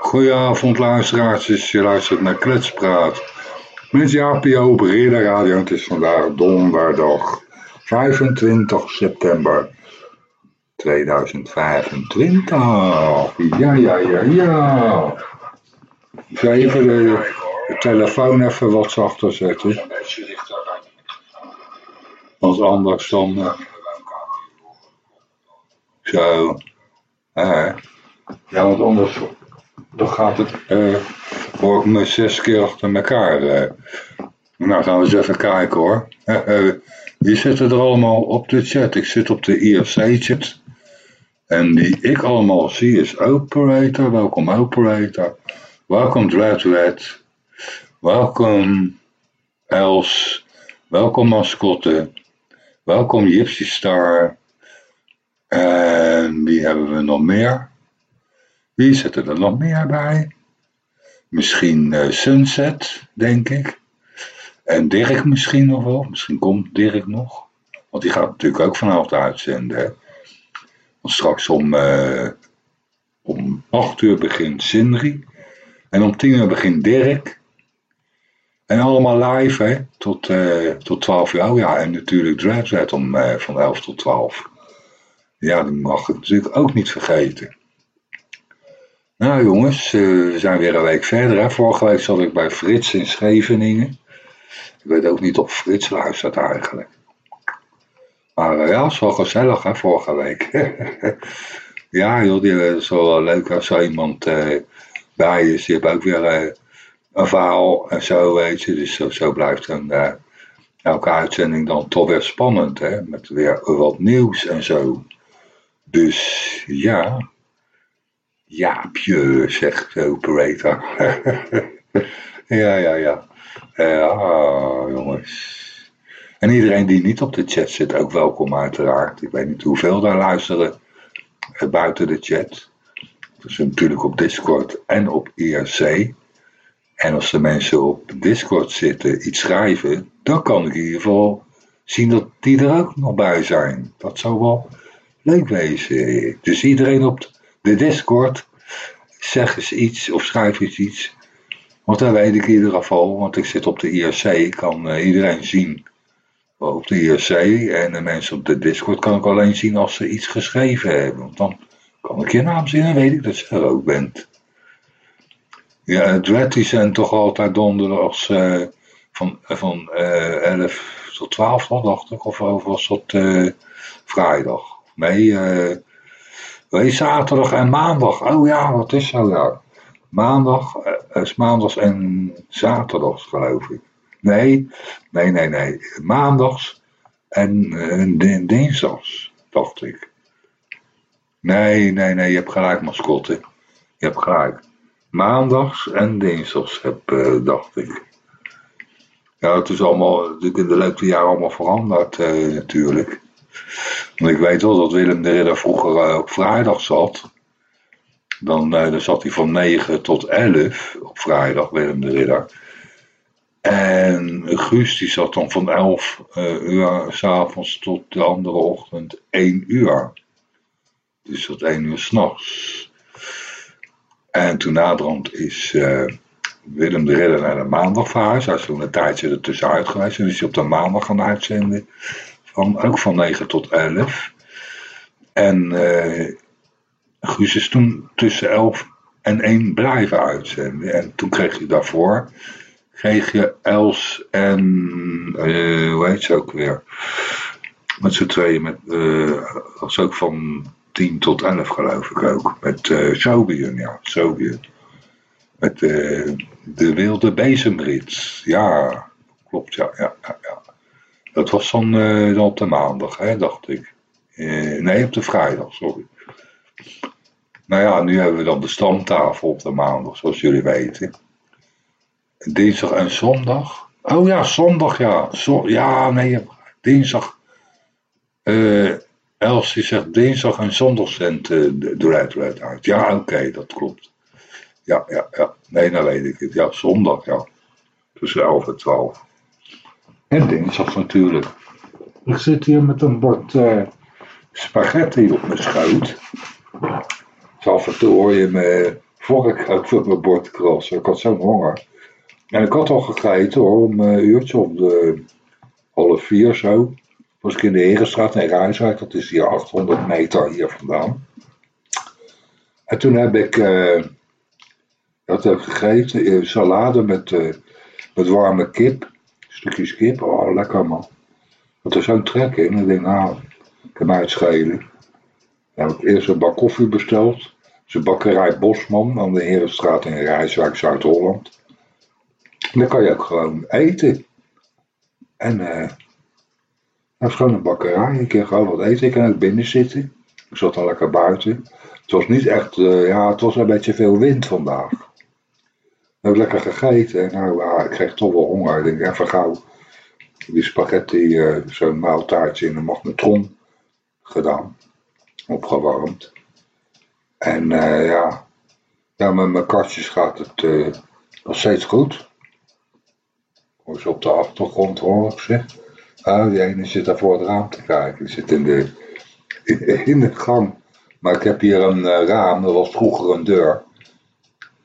Goedenavond luisteraars, je luistert naar Kletspraat. Met Jaapie op Ridder Radio. Het is vandaag donderdag 25 september 2025. Ja, ja, ja, ja. Ik even de, telefoon even wat zachter zetten. Want anders dan... Uh, zo. Uh, ja, want anders dan gaat het, uh, me zes keer achter elkaar. Uh. Nou, gaan we eens even kijken hoor. Wie zitten er allemaal op de chat? Ik zit op de IRC-chat. En die ik allemaal zie is Operator. Welkom Operator. Welkom Dreadred. Welkom Els. Welkom Mascotte. Welkom Gypsy Star. En wie hebben we nog meer? Wie zitten er nog meer bij? Misschien uh, Sunset, denk ik. En Dirk misschien nog wel. Misschien komt Dirk nog. Want die gaat natuurlijk ook vanavond uitzenden. Want straks om, uh, om 8 uur begint Sindri. En om 10 uur begint Dirk. En allemaal live, hè? Tot, uh, tot 12 uur. Oh ja, en natuurlijk Dreadred om van 11 tot 12. Ja, dat mag ik natuurlijk ook niet vergeten. Nou jongens, we zijn weer een week verder. Hè? Vorige week zat ik bij Frits in Scheveningen. Ik weet ook niet of Frits luistert eigenlijk. Maar uh, ja, wel gezellig vorige week. ja joh, die is wel leuk als zo iemand bij is. Die heeft ook weer een verhaal en zo, weet je. Dus zo, zo blijft een, elke uitzending dan toch weer spannend. Hè? Met weer wat nieuws en zo. Dus ja, Jaapje, zegt de operator. ja, ja, ja. Ja, jongens. En iedereen die niet op de chat zit, ook welkom uiteraard. Ik weet niet hoeveel daar luisteren eh, buiten de chat. Is natuurlijk op Discord en op IRC. En als de mensen op Discord zitten iets schrijven, dan kan ik in ieder geval zien dat die er ook nog bij zijn. Dat zou wel leuk wezen. Dus iedereen op de Discord, zeg eens iets of schrijf eens iets. Want dan weet ik in ieder geval, want ik zit op de IRC, ik kan uh, iedereen zien op de IRC. En de mensen op de Discord kan ik alleen zien als ze iets geschreven hebben. Want dan kan ik je naam zien en weet ik dat je er ook bent. Ja, Dread zijn toch altijd donderdags uh, van, van uh, 11 tot 12, dacht ik. Of, of was dat vrijdag? Nee, Wees zaterdag en maandag. Oh ja, wat is zo ja. Maandag uh, is maandags en zaterdags geloof ik. Nee, nee, nee, nee. Maandags en uh, dinsdags, dacht ik. Nee, nee, nee, je hebt gelijk, mascotte. Je hebt gelijk. Maandags en dinsdags, heb, uh, dacht ik. Ja, het is allemaal, natuurlijk in de loop der jaren allemaal veranderd, natuurlijk. Want ik weet wel dat Willem de Ridder vroeger uh, op vrijdag zat. Dan, dan zat hij van 9 tot 11 op vrijdag, Willem de Ridder. En Guus die zat dan van 11 uh, eh, uur s'avonds tot de andere ochtend 1 uur. Dus tot 1 uur s'nachts. En toen naderhand is Willem de Ridder naar de maandag verhuisd. Hij is toen een tijdje ertussenuit geweest. En is op de maandag gaan uitzenden van, ook van 9 tot 11. En uh, Guus is toen tussen 11 en 1 blijven uitzenden. En toen kreeg je daarvoor, kreeg je Els en, uh, hoe heet ze ook weer? Met z'n tweeën, met, uh, was ook van 10 tot 11 geloof ik ook. Met uh, ja, Sobian. Met de wilde bezemrits. Ja, klopt, ja, ja. ja. Dat was dan, uh, dan op de maandag, hè, dacht ik. Uh, nee, op de vrijdag, sorry. Nou ja, nu hebben we dan de stamtafel op de maandag, zoals jullie weten. Dinsdag en zondag. Oh ja, zondag, ja. Zo, ja, nee, dinsdag. Uh, Elsie zegt dinsdag en zondag zendt uh, de uit. Ja, oké, dat klopt. Ja, ja, ja. Nee, dan weet ik het. Ja, zondag, ja. Tussen 11 en 12. En dinsdag natuurlijk. Ik zit hier met een bord uh, spaghetti op mijn schoot. Dus af en toe hoor je me vork uit van mijn bord krassen. Ik had zo'n honger. En ik had al gegeten hoor, om een uurtje op de half vier zo. Was ik in de Herenstraat in Rijswijk, dat is hier 800 meter hier vandaan. En toen heb ik, uh, dat heb ik gegeten, salade met, met warme kip. Stukjes kip, oh lekker man. Dat er zo'n trek in. En ik denk, nou, ik heb mij het schelen. Dan heb ik eerst een bak koffie besteld. Zijn bakkerij Bosman aan de Herenstraat in Rijswijk, Zuid-Holland. Dan kan je ook gewoon eten. En uh, dat is gewoon een bakkerij. Je kan gewoon wat eten. Ik kan ook binnen zitten. Ik zat al lekker buiten. Het was niet echt, uh, ja, het was een beetje veel wind vandaag. Heb lekker gegeten. En nou, ah, ik kreeg toch wel honger. Ik denk even gauw die spaghetti, uh, zo'n maaltijdje in de magnetron gedaan. Opgewarmd. En uh, ja, ja, met mijn kastjes gaat het uh, nog steeds goed. Hoor ze op de achtergrond hoor ik ze. Ah, die ene zit daar voor het raam te kijken. Die zit in de, in, de gang. Maar ik heb hier een raam, dat was vroeger een deur.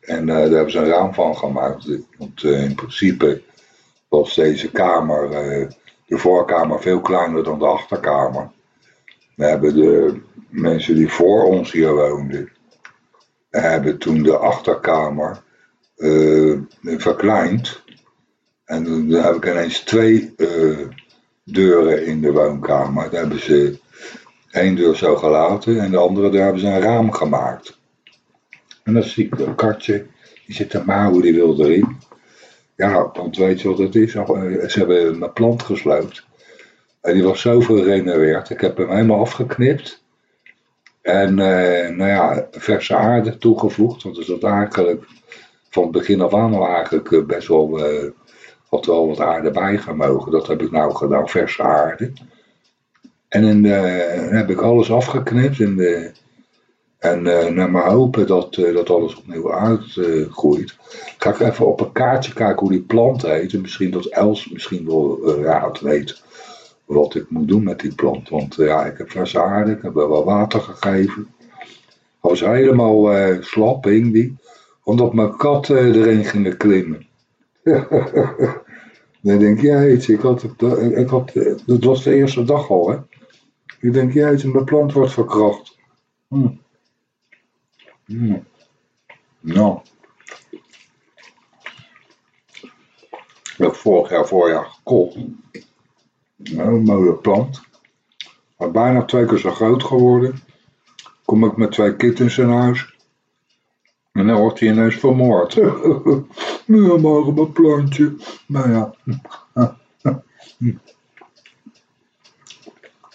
En daar hebben ze een raam van gemaakt. Want in principe was deze kamer, de voorkamer, veel kleiner dan de achterkamer. We hebben de mensen die voor ons hier woonden, hebben toen de achterkamer verkleind. En dan heb ik ineens twee deuren in de woonkamer. Daar hebben ze één deur zo gelaten en de andere daar hebben ze een raam gemaakt. En dan zie ik een katje, die zit te mouwen, die wil erin. Ja, want weet je wat het is? Eh, ze hebben mijn plant gesloopt. En die was zo gerenoveerd. Ik heb hem helemaal afgeknipt. En uh, nou ja, verse aarde toegevoegd. Want er zat eigenlijk van het begin af aan al eigenlijk eh, best wel, had wel wat aarde bijgemogen. Dat heb ik nou gedaan, verse aarde. En dan heb ik alles afgeknipt. In de, en naar mijn hopen dat, dat alles opnieuw uitgroeit. ga ik even op een kaartje kijken hoe die plant heet. En misschien dat Els misschien wel ja, het weet wat ik moet doen met die plant. Want eh, ja, ik heb aarde, ik heb wel water gegeven. Hij was helemaal uh, slap, hing die. Omdat mijn kat erin gingen klimmen. Dan denk je, jeetje, ik had, ik had, dat was de eerste dag al, hè. Ik denk, jeetje, mijn plant wordt verkracht. Hm. Hm. Nou. Ik heb vorig jaar voorjaar gekocht. Een mooie plant. Maar bijna twee keer zo groot geworden. Kom ik met twee kittens in huis. En dan wordt hij ineens vermoord. ja, maar mijn plantje. Nou ja.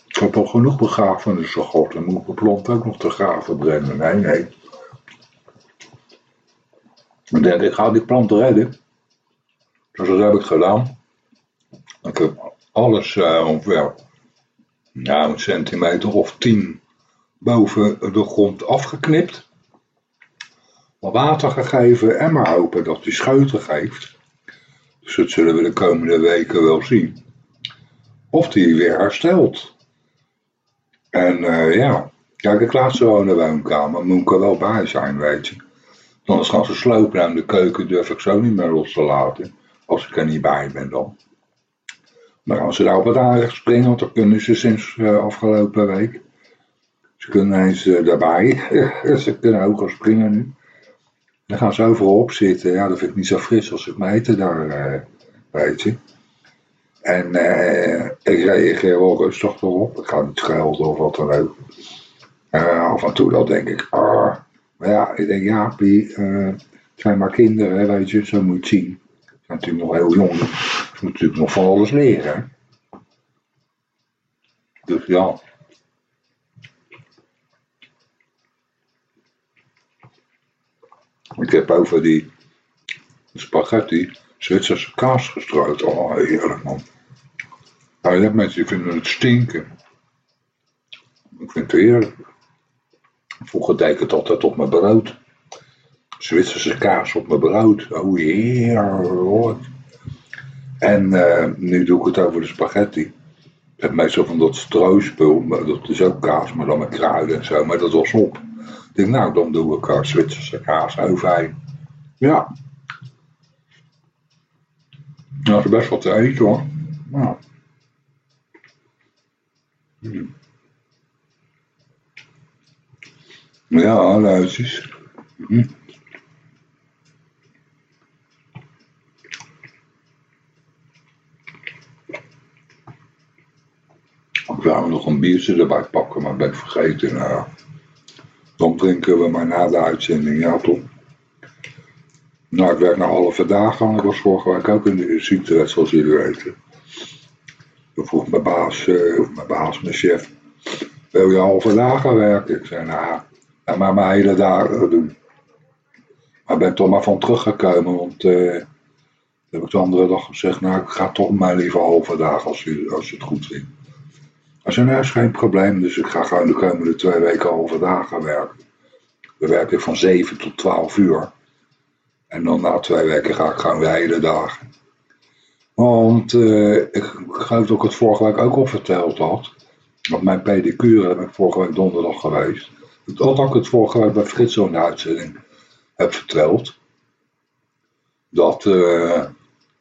Ik heb al genoeg begrafenissen gehad. Dan moet ik mijn plant ook nog te graven brengen. Nee, nee. Ik denk, ik ga die plant redden. Dus dat heb ik gedaan. Ik heb alles uh, ongeveer een centimeter of tien boven de grond afgeknipt. Wat water gegeven en maar hopen dat hij scheuten geeft. Dus dat zullen we de komende weken wel zien. Of die weer herstelt. En uh, ja, kijk, ik laat ze wel in de woonkamer. Moet ik er wel bij zijn, weet je. Anders gaan ze aan de keuken, durf ik zo niet meer los te laten. Als ik er niet bij ben dan. Maar als ze daar op het aardig springen, want dat kunnen ze sinds uh, afgelopen week. Ze kunnen eens uh, daarbij. ze kunnen ook al springen nu. Dan gaan ze overal op zitten. Ja, dat vind ik niet zo fris als ik me eten daar, uh, weet je. En ik reageer wel rustig erop. Ik ga niet schelden of wat dan ook. af en toe dan denk ik, ah. Maar ja, ik denk, ja, Pie, het zijn maar kinderen, weet je, zo moet je zien. Ze zijn natuurlijk nog heel jong moet natuurlijk nog van alles leren. Dus ja. Ik heb over die spaghetti Zwitserse kaas gestrooid. Oh, heerlijk man. Nou, je mensen die vinden het stinken. Ik vind het heerlijk. Vroeger deed ik het altijd op mijn brood. Zwitserse kaas op mijn brood. Oh heerlijk. En uh, nu doe ik het over de spaghetti. Ik meestal van dat stroospul, dat is ook kaas, maar dan met kruiden en zo, maar dat was op. denk, nou, dan doe ik uh, Zwitserse kaas overheen. Ja. Dat is best wel te eten hoor. Nou. Hmm. Ja, luidjes. Hm. Ik wou nog een biertje erbij pakken, maar ben ik vergeten. Nou, dan drinken we maar na de uitzending, ja toch? Nou, ik werk nog halve dagen, ik was vorige week ook in de ziektewet, zoals jullie weten. Toen vroeg mijn baas, uh, of mijn baas, mijn chef, wil je halve dagen werken? Ik zei, nou, ja, maar mijn hele dagen doen. Maar ik ben toch maar van teruggekomen, want uh, heb ik de andere dag gezegd, nou, ik ga toch maar liever halve dagen als je, als het goed vindt. Hij zei, nou, is geen probleem, dus ik ga gewoon de komende twee weken halve dagen werken. We werken van 7 tot 12 uur. En dan na twee weken ga ik gewoon de hele dagen. Want uh, ik geloof dat ik het vorige week ook al verteld had. Want mijn pedicure heb ik vorige week donderdag geweest. Dat ik het vorige bij Frits zo'n uitzending heb verteld. Dat, uh,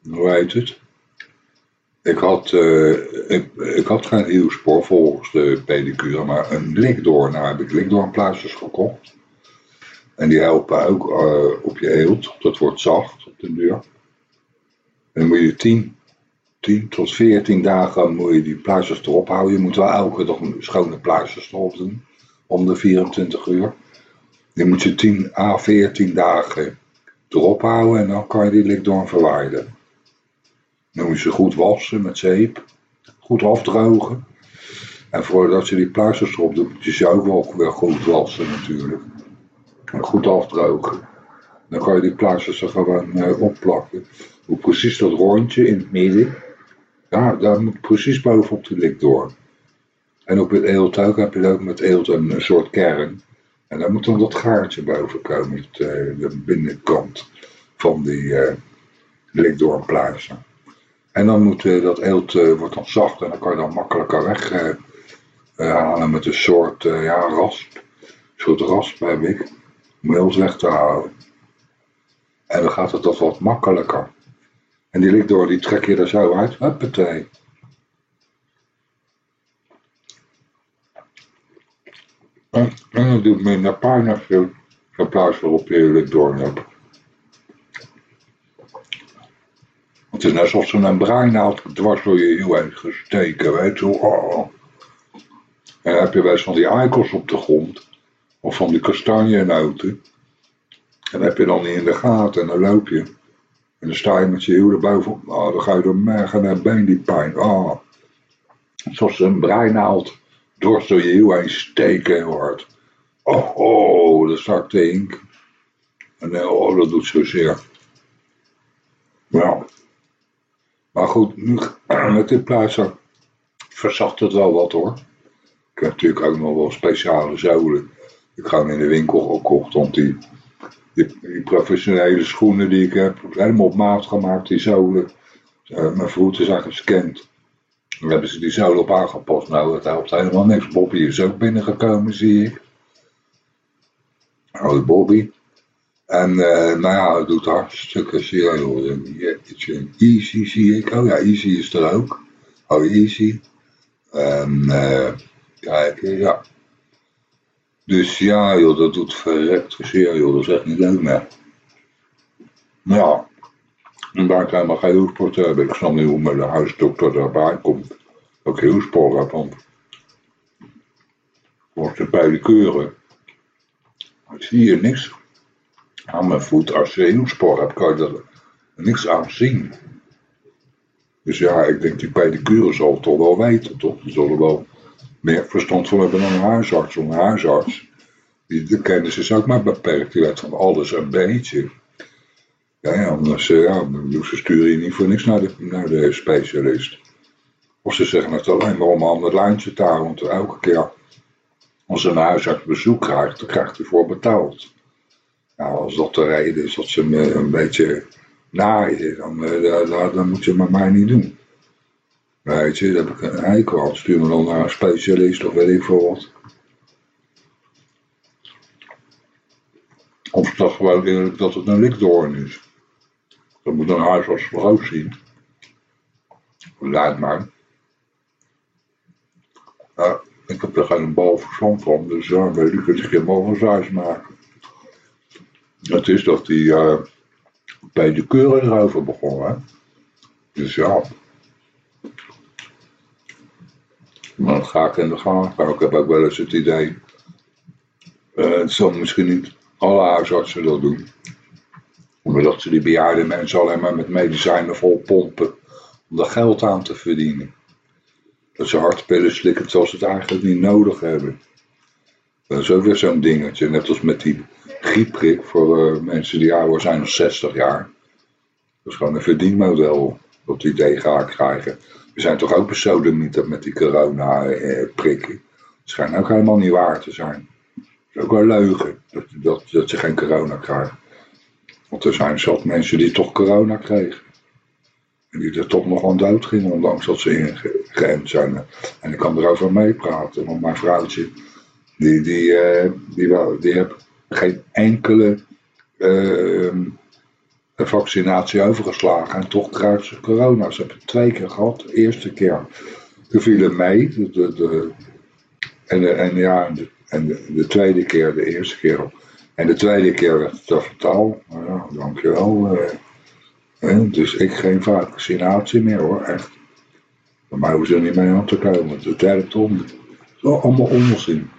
hoe heet het? Ik had, uh, ik, ik, had geen hielspoor volgens de pedicure, maar een likdoorn. Nou heb ik likdoornpluisters gekocht. En die helpen ook uh, op je eelt. Dat wordt zacht op de deur. En dan moet je 10, 10 tot 14 dagen moet je die pluisters erop houden. Je moet wel elke dag schone pluisters erop doen. Om de 24 uur. Die moet je 10 à 14 dagen erop houden. En dan kan je die likdoorn verwijderen. Dan moet je ze goed wassen met zeep. Goed afdrogen. En voordat je die pluisters erop doet, moet je ze ook wel weer goed wassen natuurlijk. En goed afdrogen. Dan kan je die pluisters er gewoon uh, opplakken. Hoe precies dat rondje in het midden. Ja, daar moet precies bovenop de lik door. En op het eeltuig heb je ook met eelt een, soort kern. En daar moet dan dat gaartje boven komen. Het, uh, de binnenkant van die uh, likdoornpluizen. En dan moet uh, dat eelt wordt dan zacht en dan kan je dan makkelijker weghalen met een soort ja, rasp. Een soort rasp heb ik mails weg te halen. En dan gaat het toch wat makkelijker. En die door, die trek je er zo uit. Huppatee. En, en dat doet minder pijn als je een plaats op je door hebt. Het is net alsof ze een breinaald dwars door je heel heen gesteken, weet je oh. En dan heb je wel eens van die eikels op de grond. Of van die kastanjenoten. En dan heb je dan niet in de gaten en dan loop je. En dan sta je met je hiel erbovenop. Oh, dan ga je door mergen en been die pijn. Oh. Zoals een breinaald dwars door je hiel heen steken hoort. Oh, oh, dat zakt de ink. En eh, oh, dat doet zozeer. Ja. Maar goed, nu, met dit pleister verzacht het wel wat hoor. Ik heb natuurlijk ook nog wel speciale zolen ik ga in de winkel gekocht, want die, die, professionele schoenen die ik heb, helemaal op maat gemaakt, die zolen. Uh, mijn voeten zijn gescand. Hebben ze die zolen op aangepast. Nou, het helpt helemaal niks. Bobby is ook binnengekomen, zie ik. Oh, Bobby. En uh, nou ja, het doet hartstikke zeer, joh. Easy zie ik. Oh ja, Easy is er ook. Oh, Easy. En uh, kijk, ja. Dus ja, joh, dat doet verrekt zeer, joh. Dat is echt niet leuk meer. Ja, ik helemaal geen hoesport hebben. Ik snap niet hoe mijn huisdokter daarbij komt. Ik heel spoor heb, want voor de pedicure zie je niks aan mijn voet. Als je heel spoor hebt, kan je er niks aan zien. Dus ja, ik denk die pedicure zal het toch wel weten, toch? Die zullen wel meer verstand van hebben dan een huisarts. Een huisarts, die, de kennis is ook maar beperkt. Die weet van alles een beetje. Ja, anders uh, ja, ze sturen je niet voor niks naar de, naar de specialist. Of ze zeggen het alleen maar om aan het lijntje te houden. Want elke keer als een huisarts bezoek krijgt, dan krijgt hij voor betaald. Nou, als dat de reden is dat ze me een beetje naaien, dan, uh, dan moet je het met mij niet doen. Weet je, dat heb ik een eikel. Stuur me dan naar een specialist of weet ik veel wat. Of dat gewoon eerlijk dat het een likdoorn is? Dat moet een huisarts ook zien? Lijkt mij. Ik heb er geen bal verstand van, dus ja, weet ik het, ik heb een zuis maken. Het is dat die uh, bij de keuren erover begon, hè. Dus ja. Maar dat ga ik in de gaten. Maar ik heb ook wel eens het idee. Uh, het zal misschien niet alle huisartsen dat doen. Omdat ze die bejaarde mensen alleen maar met medicijnen vol pompen. Om er geld aan te verdienen. Dat ze hartpillen slikken terwijl ze het eigenlijk niet nodig hebben. Dat is ook weer zo'n dingetje. Net als met die griepprik voor uh, mensen die ouder zijn dan 60 jaar. Dat is gewoon een verdienmodel. Dat idee ga ik krijgen. We zijn toch ook besodemieterd met die corona-prikken. Het schijnt ook helemaal niet waar te zijn. Het is ook wel leugen dat, dat, dat ze geen corona krijgen. Want er zijn zat mensen die toch corona kregen. En die er toch nog aan dood gingen, ondanks dat ze ingeënt zijn. En ik kan erover meepraten, want mijn vrouwtje, die, die, uh, die, die, die heeft geen enkele uh, vaccinatie overgeslagen. En toch krijgt ze corona. Ze hebben het twee keer gehad. De eerste keer toen viel mee. De, de, de, en, en, ja, de, en de, de, tweede keer, de eerste keer. En de tweede keer werd het vertaal. Nou ja, dankjewel. Uh, dus ik geen vaccinatie meer hoor, echt. Bij mij hoeven ze niet mee aan te komen. De derde ton. Allemaal onzin.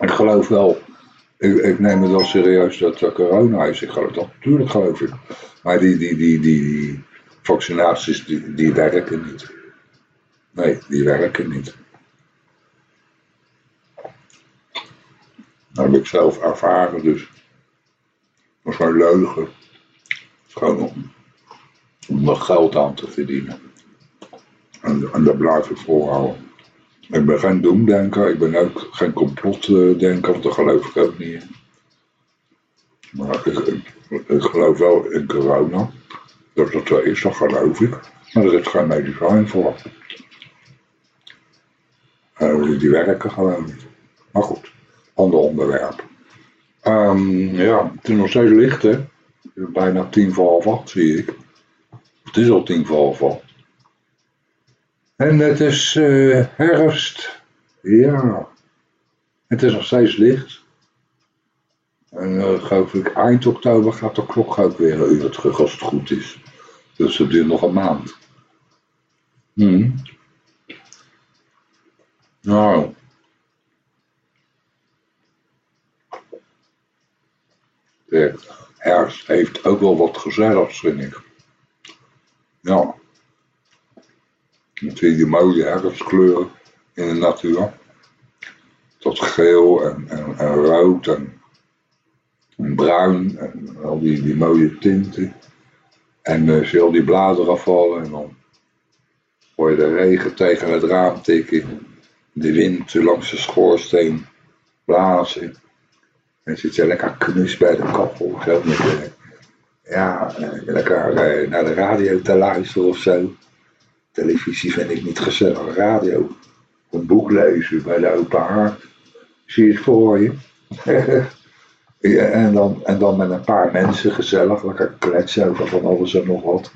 Ik geloof wel ik, neem het wel serieus dat er corona is. Ik geloof dat, natuurlijk geloof ik. Maar die, die, die, die vaccinaties, die, die werken niet. Nee, die werken niet. Heb ik zelf ervaren, dus. Dat is gewoon leugen. Gewoon om, er geld aan te verdienen. En, en dat blijf ik volhouden. Ik ben geen doemdenker, ik ben ook geen complotdenker, want daar geloof ik ook niet in. Maar ik, geloof wel in corona. Dat dat zo is, dat geloof ik. Maar er is geen medicijn voor. Uh, die werken gewoon. Maar goed, ander onderwerp. Um, ja, het is nog steeds licht hè. Bijna tien voor half acht zie ik. Het is al tien voor half acht. En het is uh, herfst. Ja. Het is nog steeds licht. En uh, geloof ik, eind oktober gaat de klok ook weer een uur terug als het goed is. Dus het duurt nog een maand. Hmm. Nou. De herfst heeft ook wel wat gezelligs, vind ik. Ja. Met die mooie herfstkleuren in de natuur. Tot geel en, en, en rood en, en, bruin en al die, die mooie tinten. En uh, al die bladeren afvallen en dan hoor je de regen tegen het raam tikken. De wind langs de schoorsteen blazen. En zit je lekker knus bij de kachel. Zo met, ja, lekker naar de radio te luisteren of zo. Televisie vind ik niet gezellig. Radio. Een boek lezen bij de open haard. Zie je het voor je. ja, en, dan, en dan met een paar mensen gezellig. Lekker kletsen over van alles en nog wat.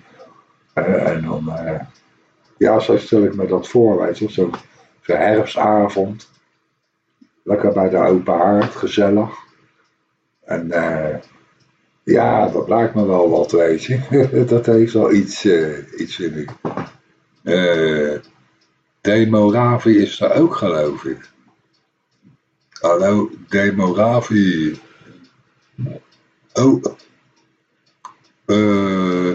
Uh, en dan... Uh, ja, zo stel ik me dat voor, weet je. Zo'n zo herfstavond. Lekker bij de open haard, gezellig. En uh, ja, dat lijkt me wel wat, weet je. dat heeft wel iets, iets vind ik. Uh, Demoravi is er ook, geloof ik. Hallo, Demoravi. Oh. Uh,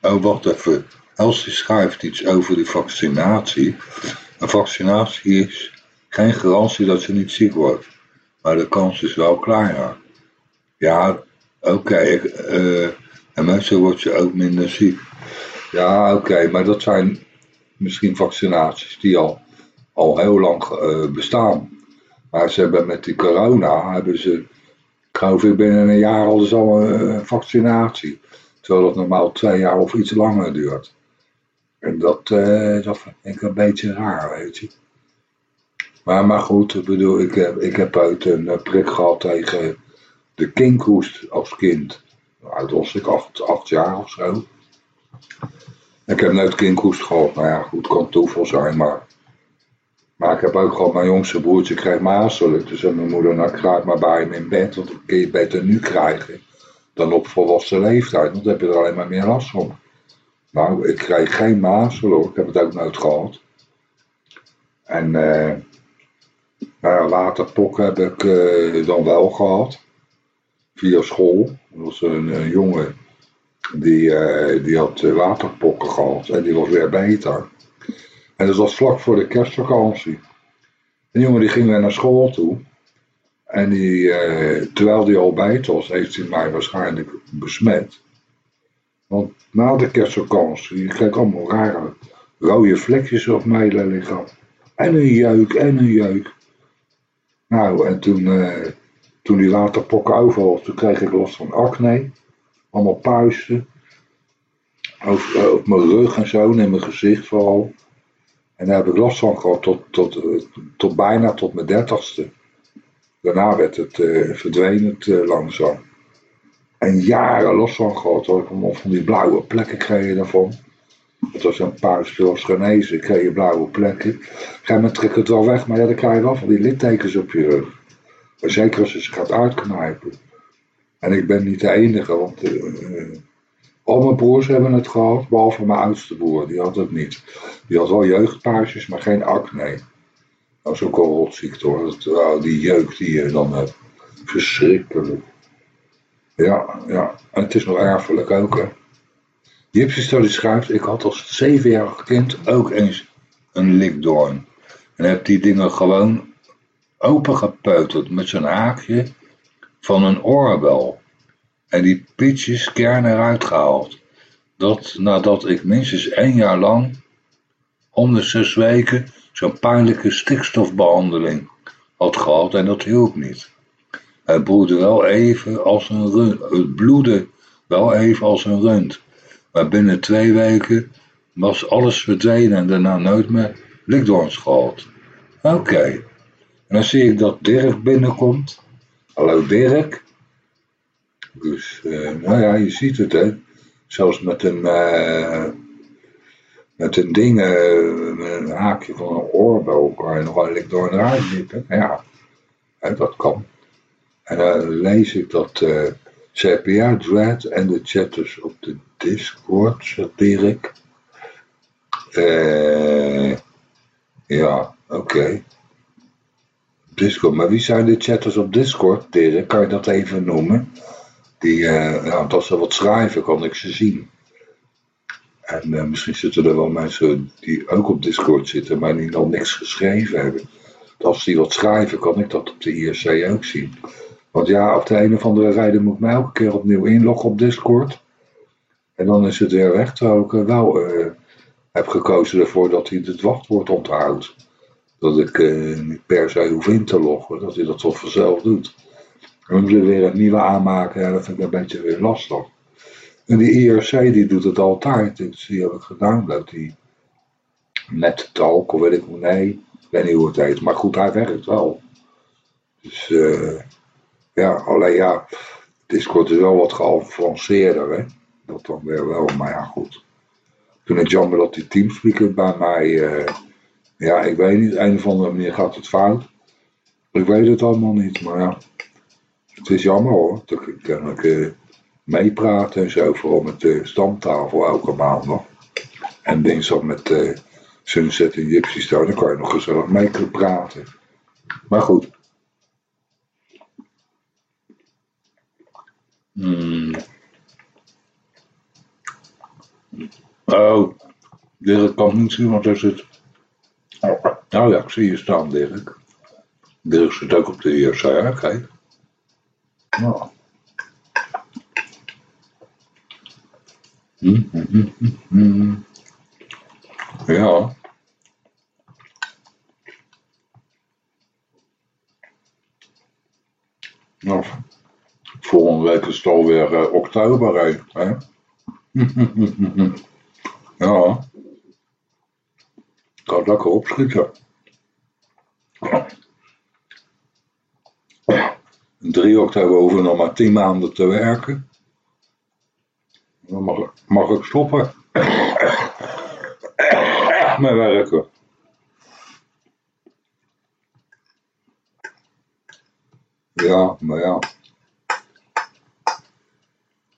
oh, wacht even. Elsie schrijft iets over die vaccinatie. Een vaccinatie is geen garantie dat ze niet ziek wordt. Maar de kans is wel kleiner. Ja, oké. Uh, en mensen wordt je ook minder ziek. Ja, oké. maar dat zijn misschien vaccinaties die al, al heel lang uh, bestaan. Maar ze hebben met die corona, hebben ze, geloof ik binnen een jaar al al een vaccinatie. Terwijl dat normaal twee jaar of iets langer duurt. En dat, uh, dat ik een beetje raar, weet je. Maar, maar goed, ik bedoel, ik heb, ik heb uit een prik gehad tegen de kinkhoest als kind. Uit was ik acht, acht jaar of zo. Ik heb nooit kinkhoest gehad. Nou ja, goed, kan toeval zijn, maar... Maar ik heb ook gehad, mijn jongste broertje kreeg mazelen. Toen zei mijn moeder, nou kruip maar bij hem in bed, want dan kun je beter nu krijgen dan op volwassen leeftijd. Want dan heb je er alleen maar meer last van. Nou, ik kreeg geen mazelen hoor, ik heb het ook nooit gehad. En uh, nou waterpokken heb ik uh, dan wel gehad. Via school. Was een, jongen die, uh, die had waterpokken gehad en die was weer beter. En dat was vlak voor de kerstvakantie. Een jongen die ging weer naar school toe. En die, terwijl die al beter was, heeft hij mij waarschijnlijk besmet. Want na de kerstvakantie kreeg ik allemaal rare rode vlekjes op mijn lichaam. En een jeuk, en een jeuk. Nou, en toen, toen die waterpokken over toen kreeg ik last van acne. Allemaal puisten. Op, uh, op mijn rug en zo, in mijn gezicht vooral. En daar heb ik last van gehad tot, tot, uh, tot bijna tot mijn dertigste. Daarna werd het, verdween het langzaam. En jaren last van gehad hoor. Ik van die blauwe plekken kreeg je daarvan. Het was een paar was genezen, kreeg je blauwe plekken. Op een trek het wel weg, maar ja, dan krijg je wel van die littekens op je rug. Zeker als je ze gaat uitknijpen. En ik ben niet de enige, want uh, al mijn broers hebben het gehad, behalve mijn oudste broer, die had het niet. Die had wel jeugdpaarsjes, maar geen acne. Dat is ook een rotziekte hoor, uh, die jeugd die je dan hebt. Verschrikkelijk. Ja, ja. En het is nog erfelijk ook, hè. Study schrijft, ik had als zevenjarig kind ook eens een likdoorn. En heb die dingen gewoon opengepeuterd met zo'n haakje van een oorbel. En die pitjes kern eruit gehaald. Dat nadat ik minstens één jaar lang om de zes weken zo'n pijnlijke stikstofbehandeling had gehad en dat hielp niet. Het bloedde wel even als een rund. Het bloedde wel even als een rund. Maar binnen twee weken was alles verdwenen en daarna nooit meer likdoorns gehad. Oké. En dan zie ik dat Dirk binnenkomt. Hallo Dirk. Dus, uh, nou ja, je ziet het hè. Zelfs met een, uh, met een ding, uh, met een haakje van een oorbel kan je nog wel likdoorn eruit knippen. Ja, dat kan. En dan lees ik dat CPA, Dread en de chatters op de Discord, zegt Dirk. Uh, ja, oké. Discord, maar wie zijn de chatters op Discord, Dirk? Kan je dat even noemen? Die, uh, als ze wat schrijven, kan ik ze zien. En uh, misschien zitten er wel mensen die ook op Discord zitten, maar die nog niks geschreven hebben. Als die wat schrijven, kan ik dat op de IRC ook zien. Want ja, op de een of andere reden moet ik mij elke keer opnieuw inloggen op Discord. En dan is het weer weg, terwijl ik wel uh, heb gekozen ervoor dat hij het wachtwoord onthoudt. Dat ik uh, niet per se hoef in te loggen, dat hij dat tot vanzelf doet. En dan moet ik weer een nieuwe aanmaken, ja, dat vind ik een beetje weer lastig. En die IRC die doet het altijd, dus die heb ik gedownload, die net talk, of weet ik hoe, nee, ik weet niet hoe het heet. Maar goed, hij werkt wel. Dus uh, ja, alleen ja, Discord is wel wat geavanceerder, hè. Dat dan weer wel, maar ja, goed. Ik vind het jammer dat die teamspeaker bij mij, uh, ja, ik weet niet, een of andere manier gaat het fout. Ik weet het allemaal niet, maar ja, het is jammer hoor. Dat kan ik uh, meepraten en zo, vooral met de stamtafel elke maandag. En dinsdag met uh, Sunset en Gypsy Stone, dan kan je nog gezellig mee praten. Maar goed, Hmm. Oh, Dirk kan niet zien, want hij zit... Nou ja, ik zie je staan, Dirk. Dirk zit ook op de IRC, kijk. Nou. Hm, hm, hm, ja. Nou, Volgende week is het alweer uh, oktober, hè? ja. Ga lekker opschieten. 3 oktober we nog maar 10 maanden te werken. Dan mag, mag ik stoppen met werken. Ja, maar ja.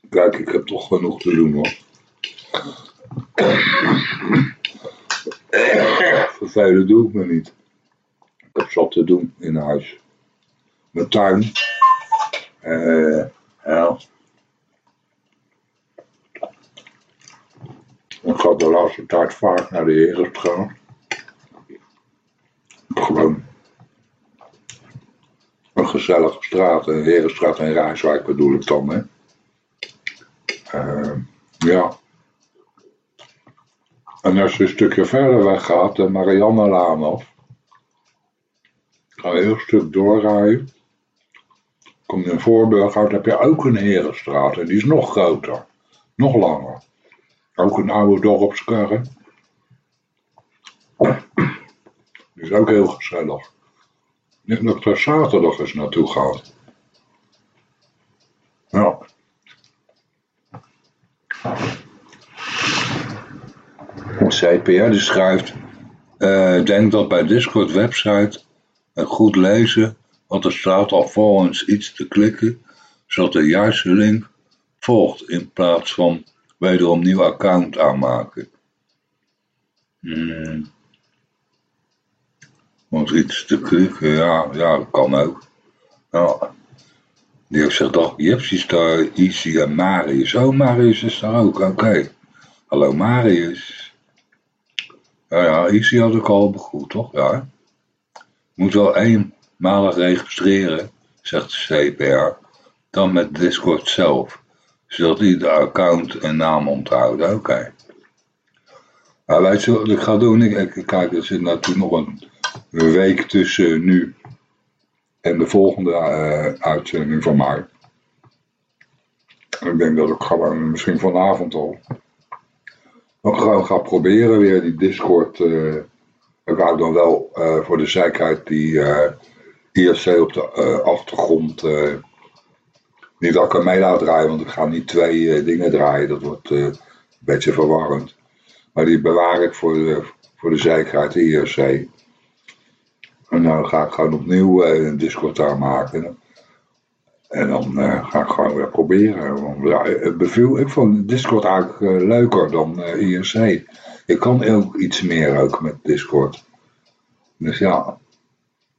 Kijk, ik heb toch genoeg te doen hoor. Vervelen doe ik me niet. Ik heb zat te doen in huis. Mijn tuin. Uh, ja. Ik ga de laatste tijd vaak naar de Herenstraat. Gewoon een gezellige straat, een Herenstraat en Rijswijk bedoel ik dan, hè. Uh, ja. En als je een stukje verder weg gaat, de Marianne-laan af, ga een heel stuk doorrijden. Kom je in Voorburg uit, heb je ook een Herenstraat en die is nog groter, nog langer. Ook een oude dorpskerk. Die is ook heel gezellig. Ik denk dat ik daar zaterdag eens naartoe ga. Ja. CPR die schrijft, uh, denk dat bij Discord website het goed lezen wat er staat alvorens iets te klikken, zodat de juiste link volgt in plaats van wederom nieuw account aanmaken. Hmm. Want iets te klikken, ja, ja, dat kan ook. Ja. Die heeft zich toch, Jipsy is daar, Easy en Marius. Oh, Marius is daar ook, oké. Hallo Marius. Ja, ja, Easy had ik al begroet, toch? Ja. Moet wel eenmalig registreren, zegt de CPR. Dan met Discord zelf. Zodat hij de account en naam onthoudt. Oké. Okay. Nou, weet je ik ga doen? Ik, kijk, er zit natuurlijk nog een, week tussen nu en de volgende uh, uitzending van mij. Ik denk dat ik gewoon misschien vanavond al ook gewoon ga proberen weer die Discord. Uh, ik wou dan wel uh, voor de zekerheid die uh, IRC op de achtergrond. niet dat ik er mee laat draaien, want ik ga niet twee dingen draaien. Dat wordt een beetje verwarrend. Maar die bewaar ik voor de, voor de zekerheid, de IRC. En dan ga ik gewoon opnieuw een Discord aanmaken. En dan uh, ga ik gewoon weer proberen. Want, ja, beviel, ik vond Discord eigenlijk uh, leuker dan uh, eh, IRC. Ik kan ook iets meer ook met Discord. Dus ja,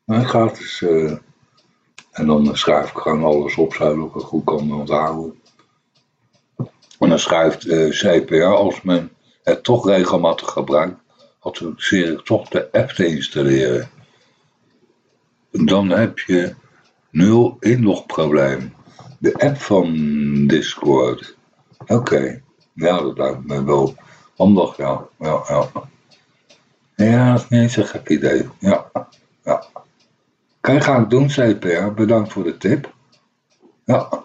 het gaat dus. en dan schrijf ik gewoon alles op, zodat ik het goed kan onthouden. En dan schrijft CPR, als men het toch regelmatig gebruikt, adviseer ik toch de app te installeren. Dan heb je Nul inlogprobleem. De app van Discord. Oké. Ja, dat lijkt me wel handig, ja. Ja, ja. Ja, dat is niet eens een gek idee. Ja, ja. Kan ga ik doen, CPR. Bedankt voor de tip. Ja.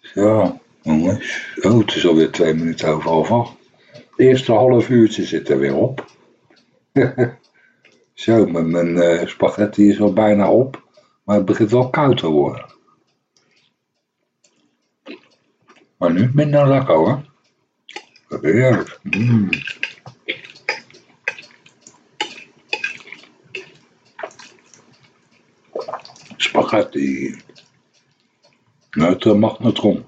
Zo, jongens. Oh, het is alweer twee minuten over half. Het eerste half uurtje zit er weer op. Zo, mijn, mijn uh, spaghetti is al bijna op. Maar het begint wel koud te worden. Maar nu minder lekker hoor. Heerlijk. Mm. Spaghetti. Uit de magnetron.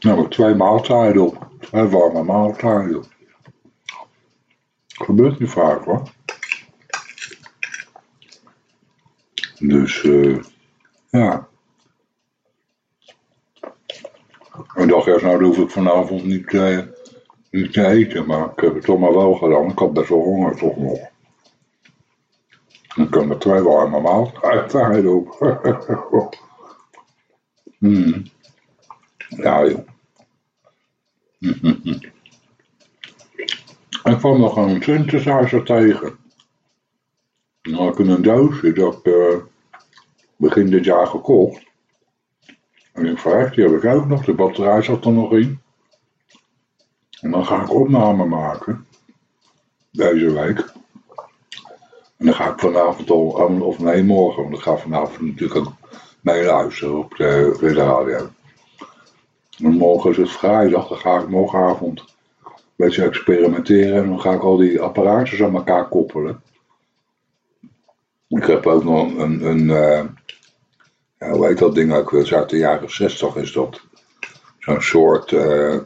Nou, twee maaltijden op. Twee warme maaltijden. Gebeurt niet vaak hoor. Dus uh, ja. Ik dacht eerst, nou, dan hoef ik vanavond niet, uh, niet te eten, maar ik heb het toch maar wel gedaan. Ik had best wel honger toch nog. Ik kan er twee warme maaltijden op. hmm. Ja, joh. Ik kwam nog een synthesizer tegen. Dan had ik een doosje dat uh, begin dit jaar gekocht. En ik vraag, die heb ik ook nog. De batterij zat er nog in. En dan ga ik opname maken. Deze week. En dan ga ik vanavond al, of nee, morgen, want ik ga vanavond natuurlijk ook meeluisteren op de, op de radio. En morgen is het vrijdag, dan ga ik morgenavond een beetje experimenteren en dan ga ik al die apparaatjes aan elkaar koppelen. Ik heb ook nog een, een ja, hoe heet dat ding ook weer, uit de jaren 60 is dat. Zo'n soort, uh,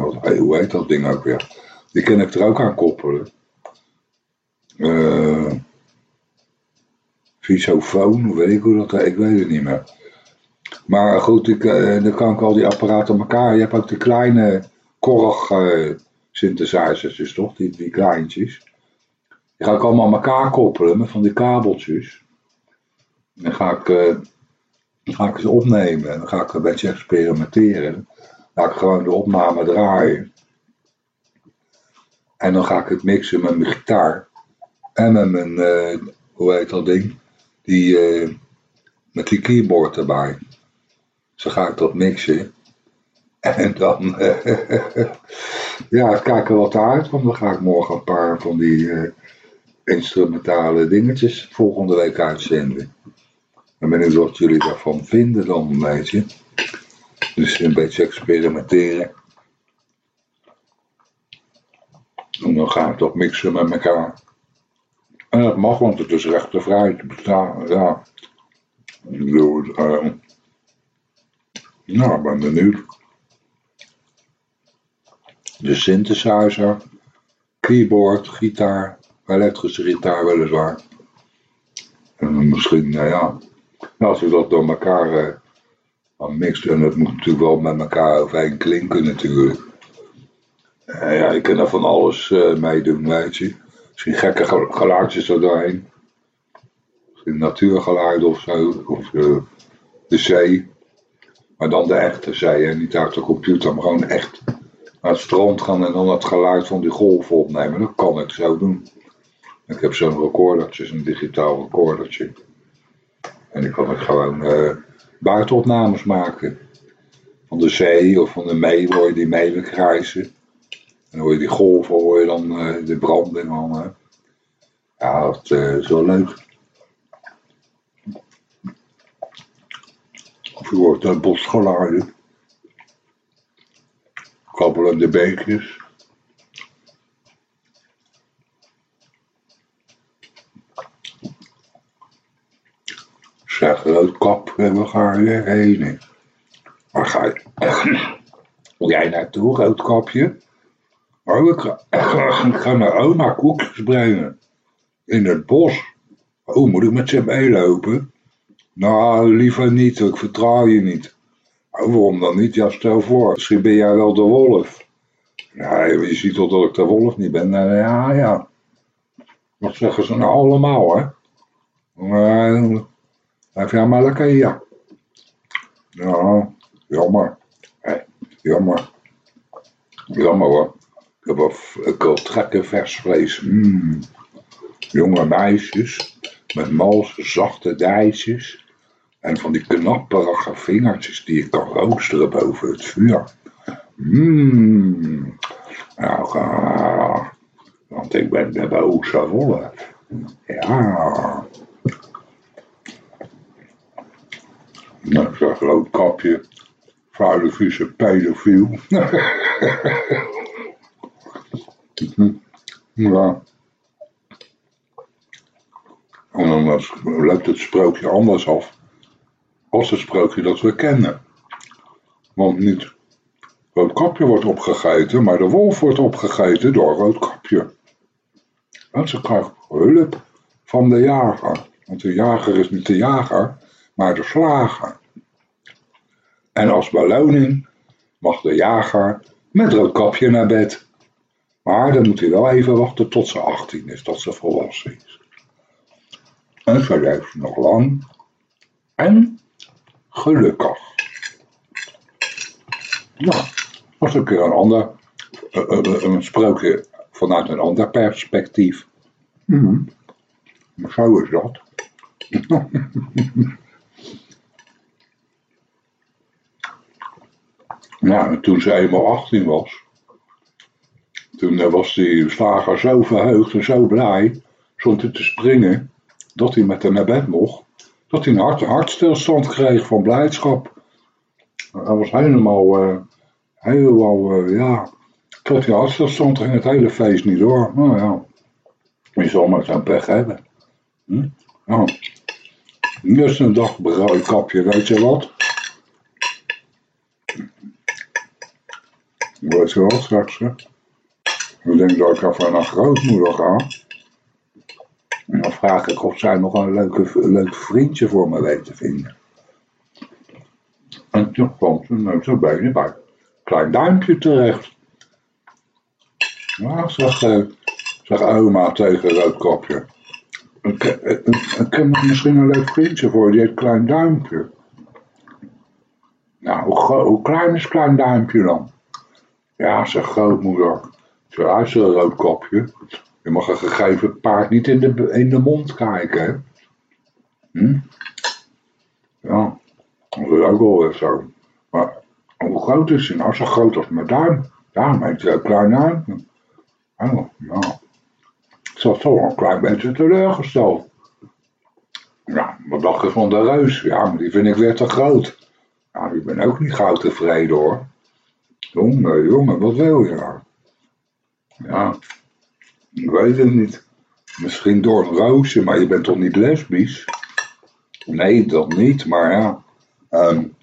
wat, hoe heet dat ding ook weer? Die kan ik er ook aan koppelen. Uh, Visofoon, weet ik hoe dat ik weet het niet meer. Maar goed, ik, dan kan ik al die apparaten aan elkaar. Je hebt ook die kleine korg synthesizers, dus toch? Die, die kleintjes. Die ga ik allemaal aan elkaar koppelen met van die kabeltjes. Dan ga ik, dan ga ik ze opnemen en dan ga ik een beetje experimenteren. Dan ga ik gewoon de opname draaien. En dan ga ik het mixen met mijn gitaar. En met mijn, hoe heet dat ding? Die, met die keyboard erbij. Zo ga ik dat mixen. En dan, uh, ja, kijken wat eruit Want dan ga ik morgen een paar van die instrumentale dingetjes volgende week uitzenden. En benieuwd wat jullie daarvan vinden dan een beetje. Dus een beetje experimenteren. En dan ga ik dat mixen met elkaar. En dat mag, want het is rechtenvrij te bestaan. Ja. Ik uh, nou, ben benieuwd. De synthesizer, keyboard, gitaar, elektrische gitaar weliswaar. En misschien, nou ja, als we dat door elkaar uh, mixt, en dat moet natuurlijk wel met elkaar overeen klinken natuurlijk. Uh, ja, je kan er van alles uh, mee doen, weet je. Misschien gekke geluidjes er doorheen. Misschien natuurgeluiden of zo. Of uh, de zee. Maar dan de echte zee. En niet uit de computer, maar gewoon echt naar het strand gaan en dan het geluid van die golven opnemen. Dat kan ik zo doen. Ik heb zo'n recordertje, een digitaal recordertje. En ik kan het gewoon uh, buitenopnames maken. Van de zee of van de mee, hoor je die meeuwen krijsen. En hoor je die golven, hoor je dan uh, de brand en dan... Uh, ja, dat uh, is wel leuk. Hoort uh, bosgeluiden. Kabbelende beekjes. Zeg, roodkap, we gaan weer heen. Waar ga je? Wil jij naartoe, roodkapje? Oh, ik ga, ik ga naar oma koekjes brengen. In het bos. Oh, moet ik met ze meelopen? Nou, liever niet, ik vertrouw je niet. Oh, waarom dan niet? Ja, stel voor, misschien ben jij wel de wolf. Nee, je ziet toch dat ik de wolf niet ben? Nou, ja, ja. Wat zeggen ze nou allemaal, hè? Uh, Blijf jij maar lekker hier. Ja, jammer. Jammer. Jammer hoor. Ik heb wel, ik wil trekken vers vlees. Mm. Jonge meisjes met malse zachte dijsjes. En van die knapperige vingertjes die ik kan roosteren boven het vuur. Mmm. Nou, uh, want ik ben de boze wolf. Ja. Nou, ik zag rood kapje. Vuile vieze ja. En dan loopt het sprookje anders af. Als het sprookje dat we kennen. Want niet Roodkapje wordt opgegeten, maar de wolf wordt opgegeten door Roodkapje. En ze krijgt hulp van de jager. Want de jager is niet de jager, maar de slager. En als beloning mag de jager met Roodkapje naar bed. Maar dan moet hij wel even wachten tot ze 18 is, tot ze volwassen is. En zo leeft nog lang en gelukkig. Nou, dat is een keer een ander, een, sprookje vanuit een ander perspectief. Mm. Zo is dat. en toen ze eenmaal 18 was, toen was die slager zo verheugd en zo blij stond hij te springen, dat hij met haar naar bed mocht, dat hij een hart, hartstilstand kreeg van blijdschap. Hij was helemaal, uh, helemaal, uh, ja, kreeg hij hartstilstand ging het hele feest niet door. Nou ja, je zal maar zo'n pech hebben. Hm? Ja. Dus een dag kapje, weet je wat? Weet je wat straks? Ik denk dat ik even naar grootmoeder ga. En dan vraag ik of zij nog een leuke, leuk vriendje voor me weet te vinden. En toen kwam ze nou zo bij bij klein duimpje terecht. Ja, zeg, eh, zeg oma tegen Roodkopje. Ik, ik heb misschien een leuk vriendje voor, die heet Klein Duimpje. Nou, hoe, hoe klein is Klein Duimpje dan? Ja, zegt grootmoeder. Is een roodkopje. Je mag een gegeven paard niet in de, in de mond kijken, hè? Hm? Ja, dat is ook wel weer zo. Maar hoe groot is hij nou? Zo groot als mijn duim. Daarom heet hij ook klein duim. Oh, ja. Ik zat toch een klein beetje teleurgesteld. Ja, wat dacht je van de reus? Ja, maar die vind ik weer te groot. Ja, ik ben ook niet gauw tevreden hoor. Jongen, jongen, wat wil je nou? Ja, ik weet het niet. Misschien door een roosje, maar je bent toch niet lesbisch? Nee, dat niet, maar ja. Um,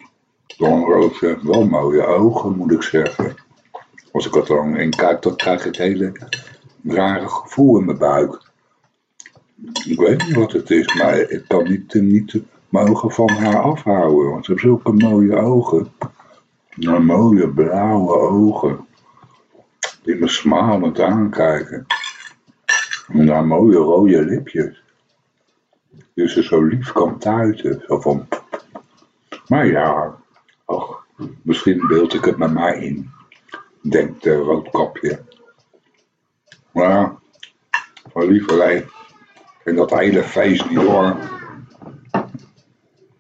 door een roosje, wel mooie ogen, moet ik zeggen. Als ik er dan in kijk, dan krijg ik hele rare gevoel in mijn buik. Ik weet niet wat het is, maar ik kan niet, niet mijn ogen van haar afhouden. Want ze heeft zulke mooie ogen. Mooie blauwe ogen. Die me smalend aankijken. En daar mooie rode lipjes. Dus ze zo lief kan tuiten. Zo van... Maar ja, ach, misschien beeld ik het met mij in. Denkt de roodkapje. Maar ja, van lieverlei. En dat hele feest door.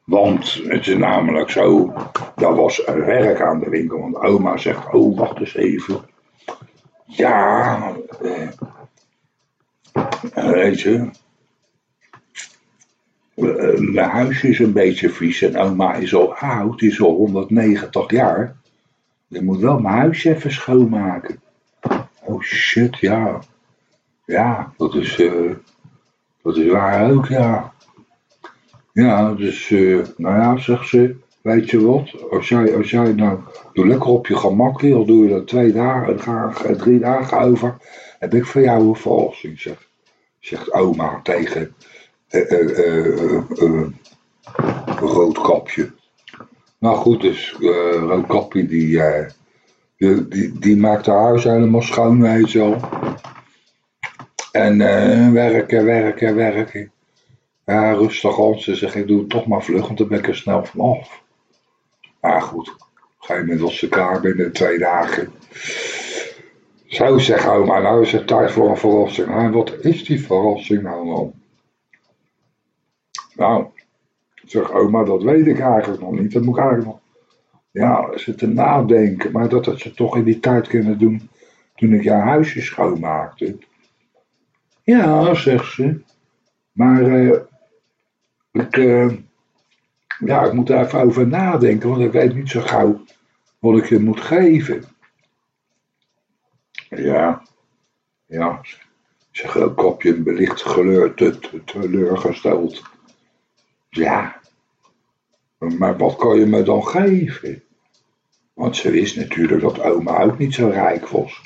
Want het is namelijk zo, dat was werk aan de winkel. Want oma zegt, oh wacht eens even. Ja, eh, weet je. Eh, mijn huis is een beetje vies en oma is al oud, is al 190 jaar. Je moet wel mijn huis even schoonmaken. Oh shit, ja. Ja, dat is, uh, dat is waar ook, ja. Ja, dus, uh, nou ja, zegt ze, weet je wat, als jij, als jij nou, doe lekker op je gemak, al doe je dat twee dagen, drie dagen over, heb ik voor jou een verrassing, zegt, zegt oma tegen uh, uh, Roodkapje. Nou goed, dus Roodkapje die, die, die, die maakt haar huis helemaal schoon, weet je wel. En werken, werken, werken. Ja, rustig aan. Ze zegt, ik doe het toch maar vlug, want dan ben ik er snel vanaf. Maar goed, moment was ze klaar binnen twee dagen. Zo zegt oma, nou is het tijd voor een verrassing. En wat is die verrassing nou dan? Nou, zeg oma, dat weet ik eigenlijk nog niet. Dat moet ik eigenlijk nog ja, zitten nadenken. Maar dat had ze toch in die tijd kunnen doen toen ik jouw huisje schoonmaakte. Ja, zegt ze. Maar uh, ik, uh, ja, ik moet er even over nadenken, want ik weet niet zo gauw wat ik je moet geven. Ja, ja, zeg een kopje belicht geleur, te, te, teleurgesteld. Ja, maar wat kan je me dan geven? Want ze wist natuurlijk dat oma ook niet zo rijk was.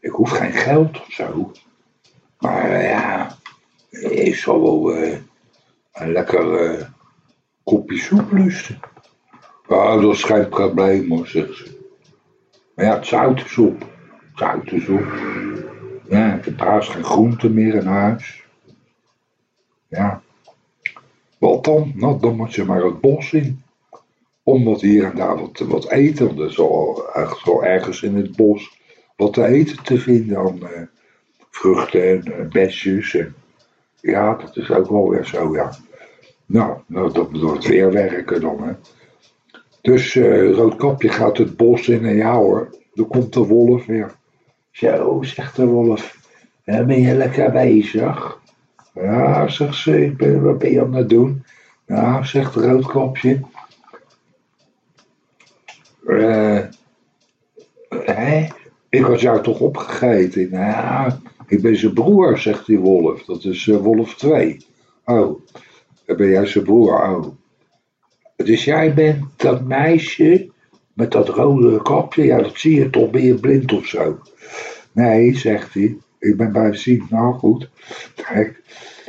Ik hoef geen geld of zo. Maar ja, ik zal wel uh, een lekker uh, kopje soep lusten. Ja, dat is geen probleem hoor, zegt ze. Maar ja, het zoutensoep. Zoutensoep. Ja, ik heb geen groente meer in huis. Ja. Wat dan? Nou, dan moet je maar het bos in. Om wat hier en daar wat, wat eten. Want er is wel, ergens in het bos wat te eten te vinden. Dan uh, vruchten en uh, besjes. En, ja, dat is ook wel weer zo, ja. Nou, nou dat wordt weer werken dan, hè. Dus uh, Roodkapje gaat het bos in en ja hoor, er komt de wolf weer. Zo, zegt de wolf, ben je lekker bezig? Ja, zegt ze, ben, wat ben je aan het doen? Ja, zegt Roodkopje. Eh, hé, ik had jou toch opgegeten? Nou ja, ik ben zijn broer, zegt die wolf. Dat is eh, wolf 2. Oh, ben jij zijn broer, oh. Dus jij bent dat meisje met dat rode kapje? Ja, dat zie je toch, je blind of zo? Nee, zegt hij, ik ben bijziend. Nou goed,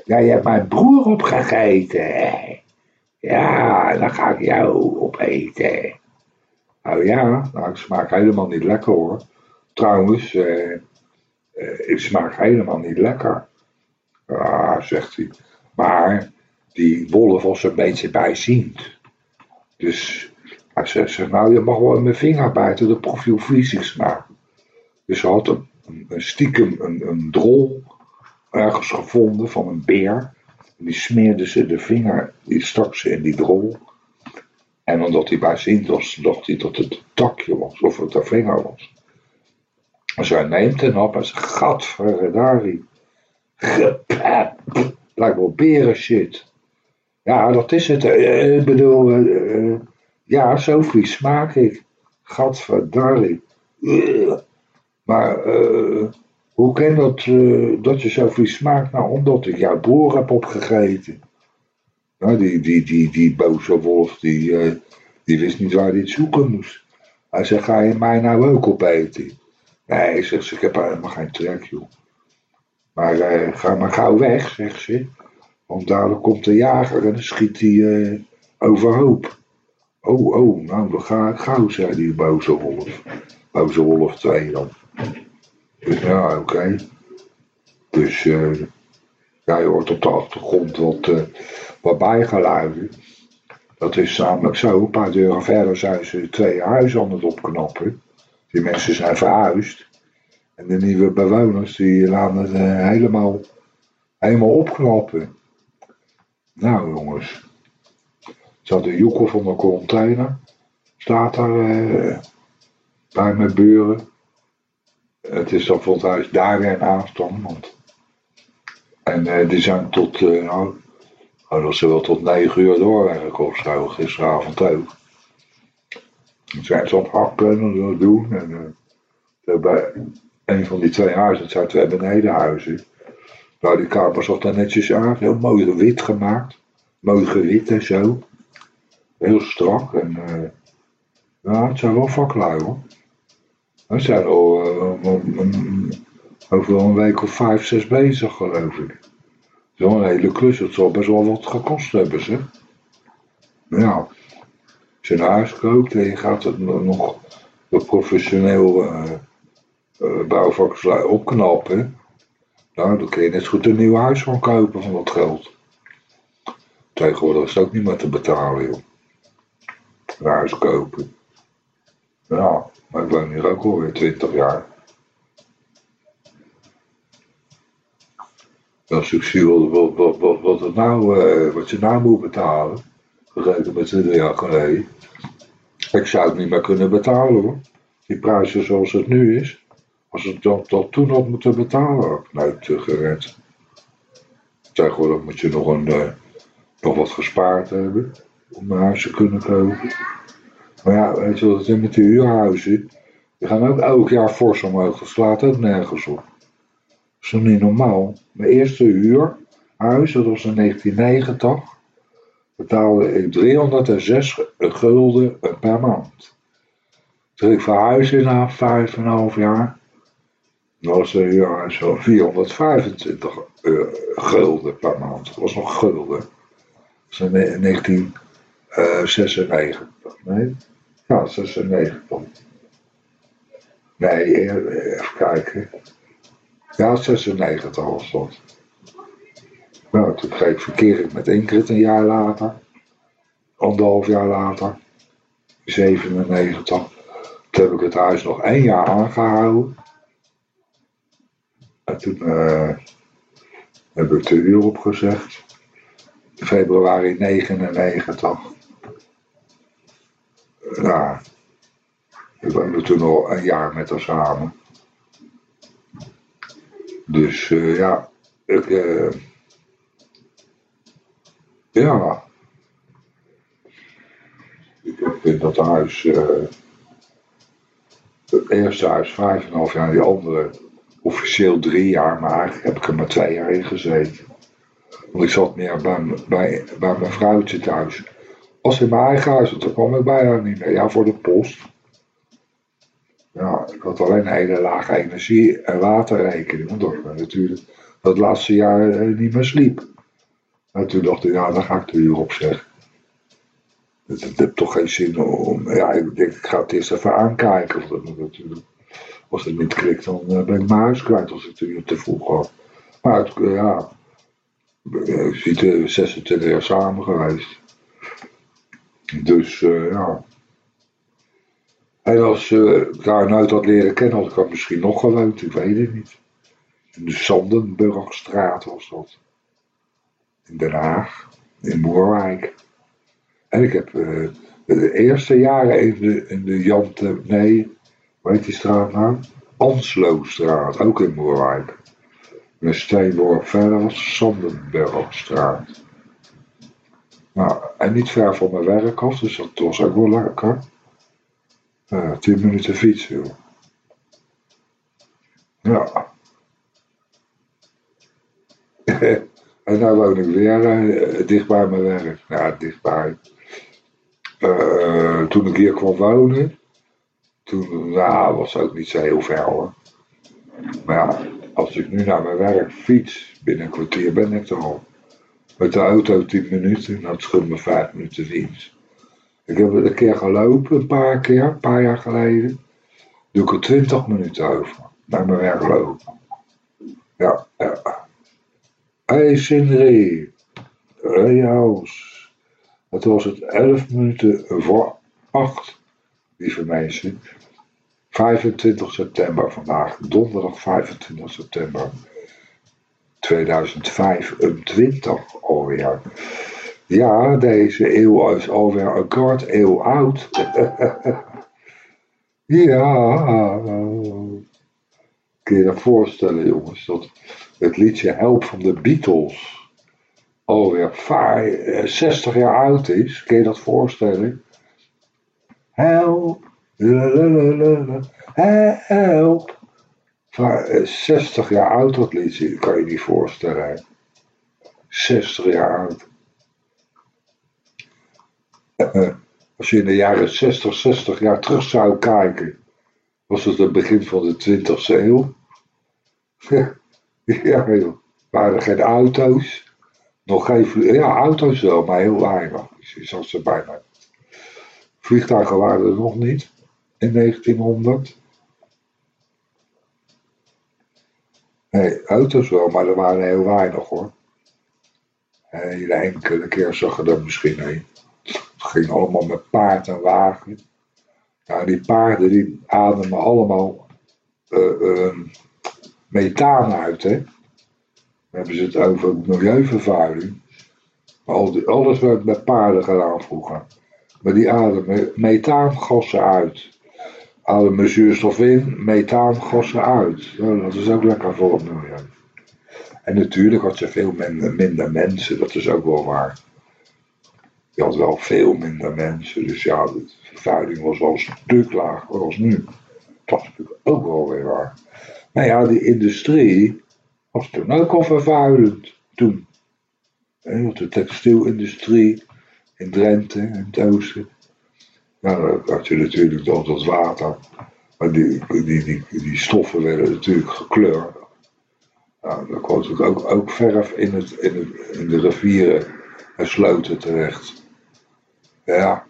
ja, je hebt mijn broer opgegeten. Ja, dan ga ik jou opeten. Nou ja, nou, ik smaak helemaal niet lekker hoor. Trouwens, eh, eh, ik smaak helemaal niet lekker. Ja, zegt hij. Maar die wolf was een beetje bijziend. Dus hij zegt, nou je mag wel mijn vinger bijten, proef je hoe smaak. Dus ze had een, een stiekem een, een drol ergens gevonden van een beer. Die smeerde ze de vinger, die stak ze in die drol. En omdat hij bijziend was, dacht hij dat het takje was, of het een vinger was. En zij neemt hem op en zegt, gadverdari. Gepep. Lijkt wel beren shit. Ja, dat is het. Eh, ik bedoel, uh, ja, zo vies smaak ik. Gadverdari. Maar uh, hoe kan dat, dat je zo vies smaakt? Nou, omdat ik jouw broer heb opgegeten. Nou, die, die, die, die boze wolf, die, die wist niet waar hij het zoeken moest. Hij zei, ga je mij nou ook opeten? Nee, zegt ze, ik heb helemaal geen trek, joh. Maar ga maar gauw weg, zegt ze. Want dadelijk komt de jager en dan schiet hij overhoop. Oh, oh, nou dan ga ik gauw, zei die boze wolf. Boze wolf 2 dan. Dus ja, oké. Dus uh, ja, je hoort op de achtergrond wat, uh, wat bijgeluiden. Dat is namelijk zo, een paar deuren verder zijn ze twee huizen aan het opknappen. Die mensen zijn verhuisd. En de nieuwe bewoners die laten het uh, helemaal, helemaal opknappen. Nou jongens. Zat de joekel van de container. Staat daar uh, bij mijn buren. Het is dan het huis daar en aanstand. En uh, die zijn tot, nou, nou, dat ze wel tot negen uur doorwerken of zo, gisteravond ook. Dan zijn ze aan en doen. En uh, bij een van die twee huizen, het zijn twee benedenhuizen. Nou, die kamer zat daar netjes aan, heel mooi wit gemaakt. Mooi gewit en zo. Heel strak en uh, ja, het zijn wel vaklui hoor. We zijn al een, over een week of vijf, zes bezig geloof ik. Zo'n hele klus, het zal best wel wat gekost hebben zeg. Ja, als je een huis koopt en je gaat het nog professioneel uh, uh, opknappen. Nou, dan kun je net goed een nieuw huis van kopen van dat geld. Tegenwoordig is het ook niet meer te betalen, joh. Huis kopen. Ja, maar ik woon hier ook alweer 20 jaar. Als ik zie wat, wat, wat, wat, het nou, uh, wat je nou moet betalen, vergeleken met 20 jaar geleden. Ik zou het niet meer kunnen betalen hoor. Die prijzen zoals het nu is. Als het dat, dat toen had moeten betalen, nou te gered. Tegenwoordig moet je nog, een, uh, nog wat gespaard hebben om te kunnen kopen. Maar ja, weet je wat het is met die huurhuizen? Die gaan ook elk jaar fors omhoog. Dat slaat ook nergens op. Dat is nog niet normaal. Mijn eerste huurhuis, dat was in 1990, betaalde ik 306 gulden per maand. Toen ik verhuisde na 5,5 jaar, was er ja, zo 425 uh, gulden per maand. Dat was nog gulden. Dat was in 1996. Nee? Ja, 96. Nee, even kijken. Ja, 96 was dat. Nou, toen kreeg verkeer met Ingrid een jaar later. Anderhalf jaar later. 97. Toen heb ik het huis nog één jaar aangehouden. En toen uh, heb ik de huur opgezegd. Februari 99. Ja, ik woonde toen al een jaar met haar samen. Dus uh, ja, ik, uh, Ja. Ik in dat huis, uh, het eerste huis vijf en half jaar, die andere officieel drie jaar, maar eigenlijk heb ik er maar twee jaar in gezeten. Want ik zat meer bij, bij, bij mijn vrouwtje thuis. Als in mijn eigen huis, want daar kwam ik bijna niet meer. Ja, voor de post. Ja, ik had alleen een hele lage energie- en waterrekening. Omdat ik natuurlijk dat laatste jaar eh, niet meer sliep. En toen dacht ik, ja, dan ga ik de huur opzeggen. Het, het heeft toch geen zin om. Ja, ik denk, ik ga het eerst even aankijken. Of dat natuurlijk. Als het niet klikt, dan eh, ben ik mijn huis kwijt als ik het te vroeg had. Maar ja, ik zit 26 jaar samen geweest. Dus ja. En als ik haar nooit had leren kennen, had ik misschien nog gewoond, ik weet het niet. In de Sandenburgstraat was dat. In Den Haag, in Moerwijk. En ik heb uh, de eerste jaren in de, in de Jante, nee, hoe heet die straat nou? Ansloostraat, ook in Moerwijk. En een steenworp verder was de Sandenburgstraat. Nou, en niet ver van mijn werk af, dus dat was ook wel lekker. Uh, tien minuten fietsen, joh. Ja. en nu woon ik weer uh, dicht bij mijn werk. Ja, dichtbij. Uh, toen ik hier kwam wonen, toen nou, was het ook niet zo heel ver hoor. Maar ja, als ik nu naar mijn werk fiets, binnen een kwartier ben ik er al. Met de auto 10 minuten, en dat scheelt me 5 minuten fiets. Ik heb het een keer gelopen, een paar keer, een paar jaar geleden. Doe ik er 20 minuten over, naar mijn werk lopen. Ja, ja. Hey Sindri, Joost. Het was het 11 minuten voor 8, lieve mensen. 25 september vandaag, donderdag 25 september 2025 alweer. Ja, deze eeuw is alweer een kwart eeuw oud. ja, kun je je voorstellen jongens, dat het liedje Help van de Beatles alweer 60 jaar oud is. Kun je dat voorstellen? Help, help. 60 jaar oud dat liedje, kan je niet voorstellen. 60 jaar oud. Als je in de jaren 60, 60 jaar terug zou kijken, was het het begin van de 20e eeuw. ja, waren geen auto's. Nog geen Ja, auto's wel, maar heel weinig. Zoals ze bijna. Vliegtuigen waren er nog niet in 1900. Nee, auto's wel, maar er waren heel weinig hoor. Hele enkele keer zag je er misschien een. Het ging allemaal met paard en wagen. Nou, die paarden die ademen allemaal uh, methaan uit, hè. Dan hebben ze het over milieuvervuiling. alles werd met paarden gedaan vroeger. Maar die ademen methaangassen uit. Ademen zuurstof in, methaangassen uit. dat is ook lekker voor het milieu. En natuurlijk had ze veel minder, mensen, dat is ook wel waar. Je had wel veel minder mensen, dus ja, de vervuiling was wel stuk lager als nu. Dat is natuurlijk ook wel weer waar. Nou ja, die industrie was toen ook al vervuilend. Toen. De textielindustrie in Drenthe en het oosten. Nou, dan had je natuurlijk dat, dat water. Maar die, die, die, die stoffen werden natuurlijk gekleurd. Nou, dan kwam natuurlijk ook, ook verf in, het, in, in de rivieren en sloten terecht. Ja.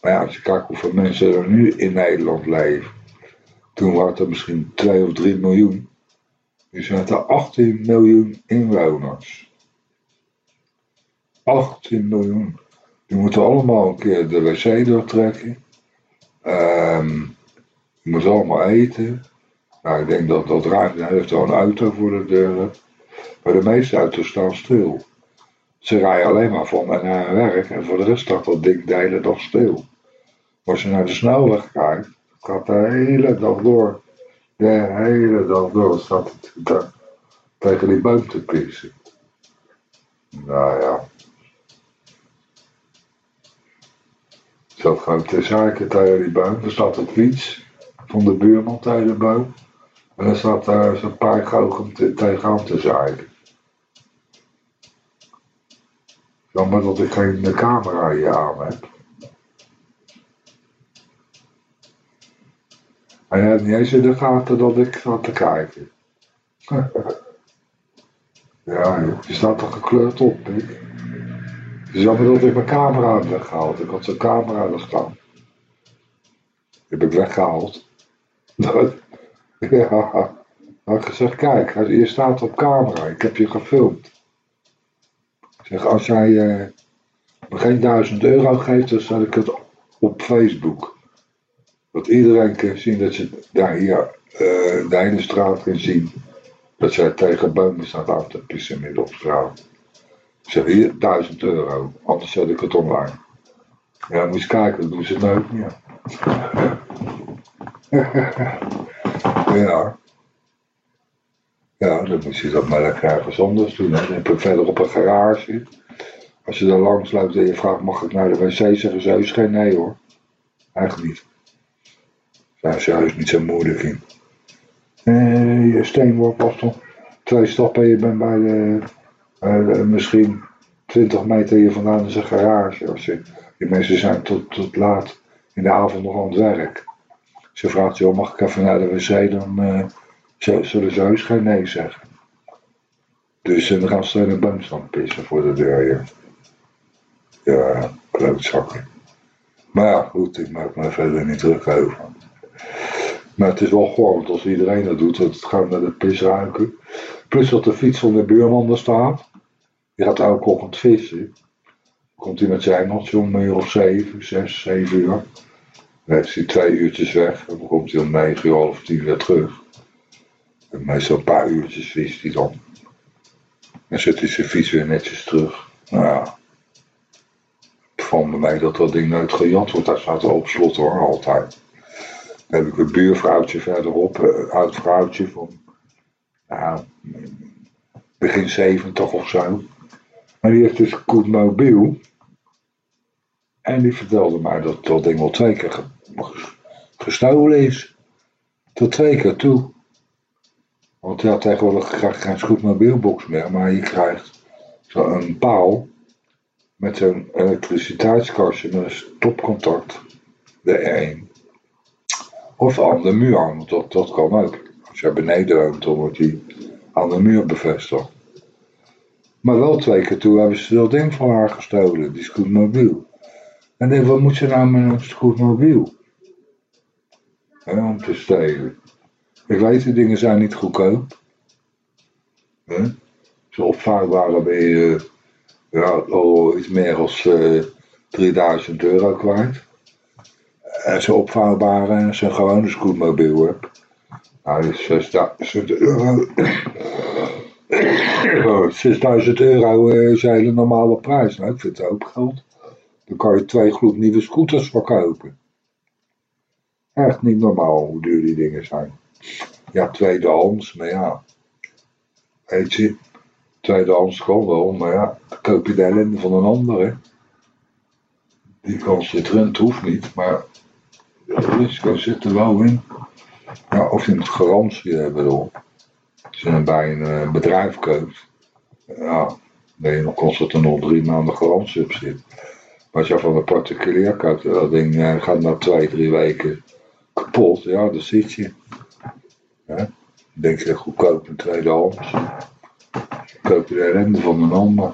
Maar ja, als je kijkt hoeveel mensen er nu in Nederland leven. Toen waren er misschien 2 of 3 miljoen. Nu zijn er 18 miljoen inwoners. 18 miljoen. Die moeten allemaal een keer de wc doortrekken. Um, die moeten allemaal eten. Nou, ik denk dat, dat ruim de helft wel een auto voor de deur Maar de meeste auto's staan stil. Ze rijden alleen maar van en naar hun werk en voor de rest staat dat ding de hele dag stil. Als je naar de snelweg kijkt, gaat de hele dag door. De hele dag door staat het tegen die boom te pissen. Nou ja. Gewoon te zaken tegen die boom. Er staat een fiets van de buurman tegen de boom. En dan staat daar zo'n paar goochem te, tegenaan te zaaien. Jammer dat ik geen camera hier aan heb. Hij had niet eens in de gaten dat ik zat te kijken. ja, je staat toch gekleurd op? Jammer dat ik mijn camera heb weggehaald. Ik had zijn camera er staan. Die heb ik weggehaald. ja, had ik gezegd, kijk, je staat op camera. Ik heb je gefilmd. Ik zeg, als jij uh, me geen duizend euro geeft, dan zet ik het op Facebook. Dat iedereen kan zien dat ze daar hier uh, de straat kan zien. Dat zij tegen bomen staat aan te pissen midden op straat. Ik zeg hier, 1000 euro, anders zet ik het online. Ja, moet je kijken, dat doen ze nooit meer. ja. Ja, dan moet je dat maar lekker ergens anders doen. Hè. Heb je verder op een garage. Als je daar langs loopt en je vraagt, mag ik naar de wc zeggen ze heus geen nee hoor. Eigenlijk niet. Daar is juist niet zo moeilijk in. Eh, steenworp twee stappen je bent bij de uh, misschien 20 meter hier vandaan is een garage. Je, die mensen zijn tot, tot laat in de avond nog aan het werk. Ze vraagt, joh, mag ik even naar de wc? Dan uh, zullen ze heus geen nee zeggen. Dus dan gaan ze in een boom staan pissen voor de deur hier. Ja, klootzakken. Maar ja, goed, ik maak me verder niet druk over. Maar het is wel goor, als iedereen dat doet, het gaat naar de pis ruiken. Plus dat de fiets van de buurman er staat. Die gaat elke ochtend vissen. Komt hij met zijn engeltje om uur of zeven, zes, zeven uur. Dan is hij twee uurtjes weg. Dan komt hij om negen uur, half tien weer terug. En meestal een paar uurtjes vist hij dan. Dan zet hij zijn fiets weer netjes terug. Nou ja. Van mij dat dat ding nooit gejat wordt. Daar staat er op slot hoor, altijd. Dan heb ik een buurvrouwtje verderop. Een oud vrouwtje van nou, begin 70 of zo. Maar die heeft dus een goed mobiel. En die vertelde mij dat dat ding wel twee keer gestolen is. Tot twee keer toe. Want had tegenwoordig geen goed mobielbox meer, maar je krijgt zo'n paal met zo'n elektriciteitskastje met een stopcontact erin. Of aan de muur, want dat, dat kan ook. Als je beneden woont, dan wordt die aan de muur bevestigd. Maar wel twee keer toe hebben ze dat ding van haar gestolen, die scootmobiel. En denk, wat moet ze nou met een scootmobiel? om te stelen. Ik weet, die dingen zijn niet goedkoop. Ze opvouwbare ben je ja, al iets meer dan uh, 3000 euro kwijt. En ze opvouwbare en ze gewoon een scootmobiel hebt. Nou, is 6000 euro. 6000 euro is een hele normale prijs. Nou, ik vind het ook geld. Dan kan je twee gloednieuwe scooters verkopen. Echt niet normaal hoe duur die dingen zijn. Ja, tweedehands, maar ja. Weet je, tweedehands kan wel, maar ja, dan koop je de ellende van een ander. Die kans zit erin, het hoeft niet, maar het risico zit er wel in. Ja, of je moet garantie hebben erop. Als je bij een eh, bedrijf koopt, ja, ben je nog constant er nog drie maanden garantie op zit. Maar als je van een particulier koopt, dat ding gaat na twee, drie weken kapot, ja, dan zit je. Ja, denk je goedkoop een tweedehands. Koop je de ellende van een ander.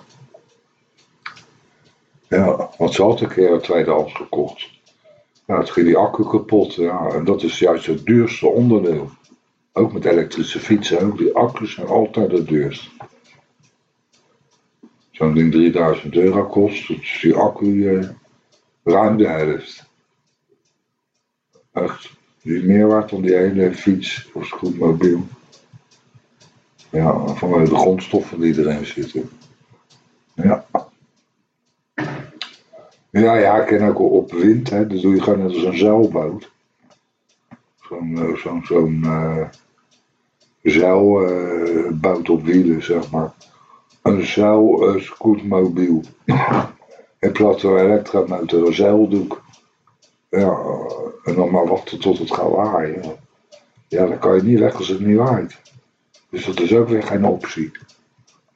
Ja, want ze had een keer een tweedehands gekocht. Ja, het ging die accu kapot. Ja, en dat is juist het duurste onderdeel. Ook met elektrische fietsen, die accu's zijn altijd het duurst. Zo'n ding 3000 euro kost, dus die accu eh, ruim de helft. Echt, die is meer waard dan die hele fiets of scootmobiel. Ja, vanwege de grondstoffen die erin zitten. Ja. Ja, ja, ik ken ook op wind, hè. Dat doe je gewoon net als een zeilboot. Zo'n uh, zo'n zo'n uh, zeilboot op wielen, zeg maar. Een zeilscootmobiel. In plaats van elektromotor, een zeildoek. Ja, en dan maar wachten tot het gaat waaien. Ja, dan kan je niet weg als het niet waait. Dus dat is ook weer geen optie.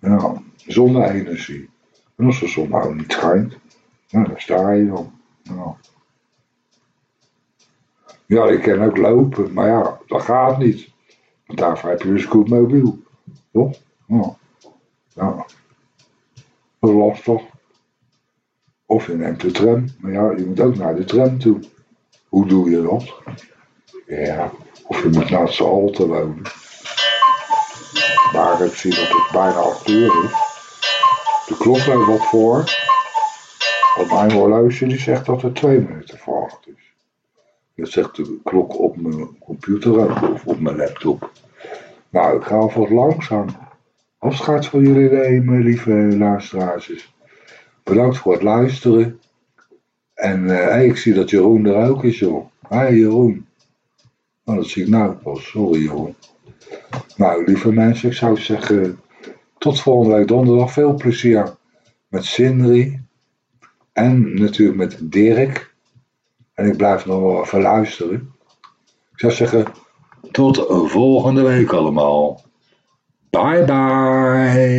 Ja, zonne-energie. En als de zon nou niet schijnt, ja, dan sta je dan. Ja, ik kan ook lopen, maar ja, dat gaat niet. Want daarvoor heb je een scootmobiel. Toch? Ja. Dat is lastig. Of je neemt de tram. Maar ja, je moet ook naar de tram toe. Hoe doe je dat? Ja, of je moet naar het Alte wonen. Maar ik zie dat het bijna acht uur is. De klok loopt wat voor. Want mijn horloge die zegt dat het twee minuten voor acht is. Dat zegt de klok op mijn computer of op mijn laptop. Nou, ik ga alvast langzaam. Afscheid van jullie nemen, lieve luisteraars. Bedankt voor het luisteren. En hey, ik zie dat Jeroen er ook is, joh. Hé, Jeroen. Oh, dat zie ik nou pas. Sorry, Jeroen. Nou, lieve mensen, ik zou zeggen... Tot volgende week donderdag. Veel plezier met Sindri. En natuurlijk met Dirk. En ik blijf nog wel even luisteren. Ik zou zeggen... Tot volgende week allemaal. Bye bye.